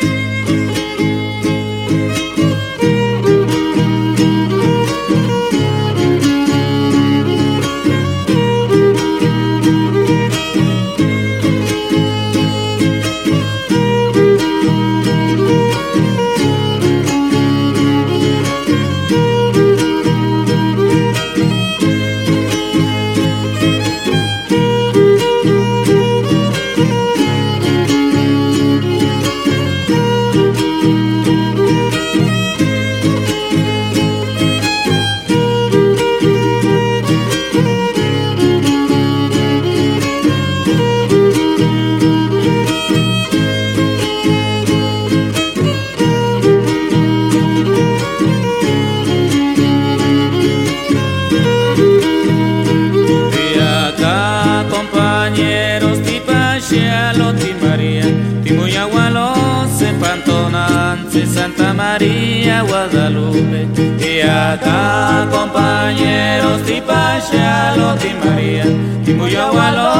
Santa María Guadalupe y acá compañeros de Pachalo de María y muy agualos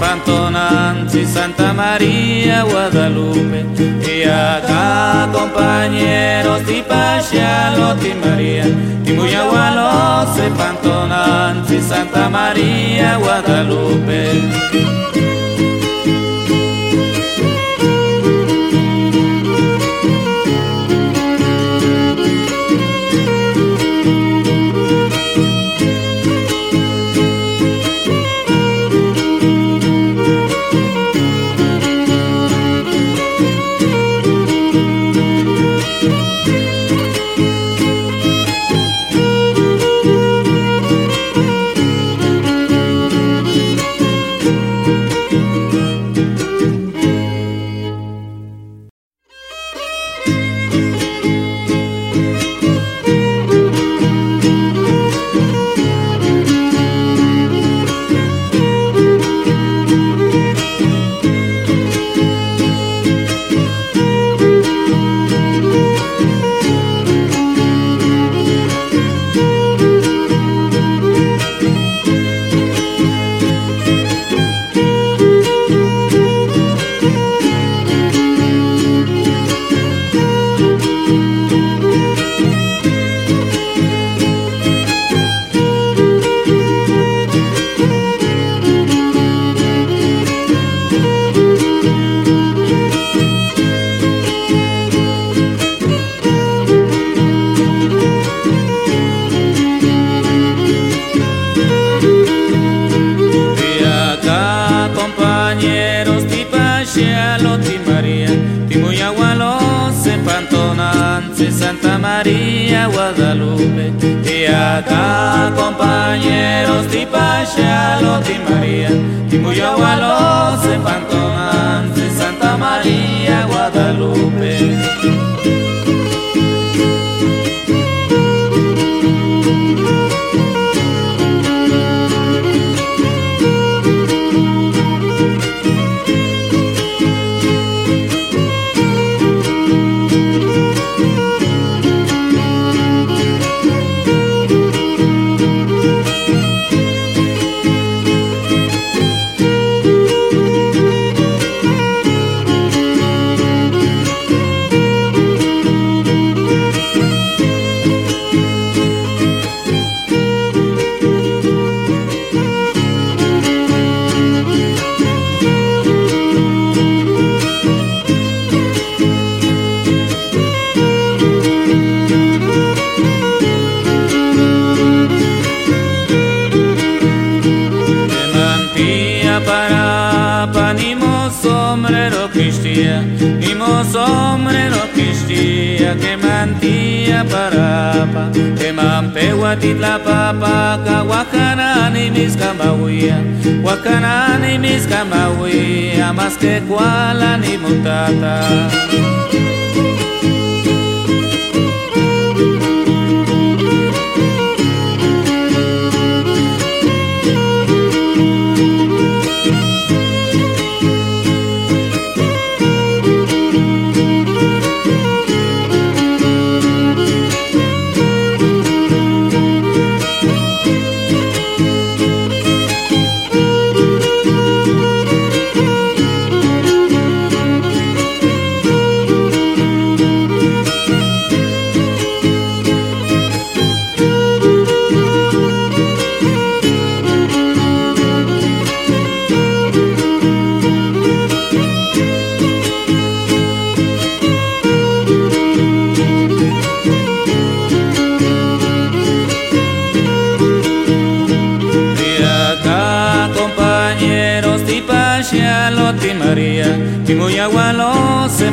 Pantonanzi, Santa María, Guadalupe, y acá compañeros de Pachialo, ti María, y muy agualos, Pantonanzi, Santa María, Guadalupe. Nancy, Santa María, Guadalupe. Y acá, compañeros, Tipachalo, Ti María, Timuyahualo, parapa que mampewa titla papa ka wakana ni mis kamawia wakana ni mis kamawia más que cuala ni mutata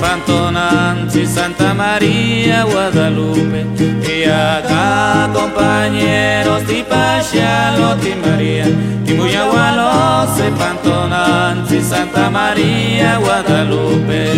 Pantonanzi, Santa María, Guadalupe. Y acá, compañeros, ti Pascialo, ti María, ti Muyagualo, se Pantonanzi, Santa María, Guadalupe.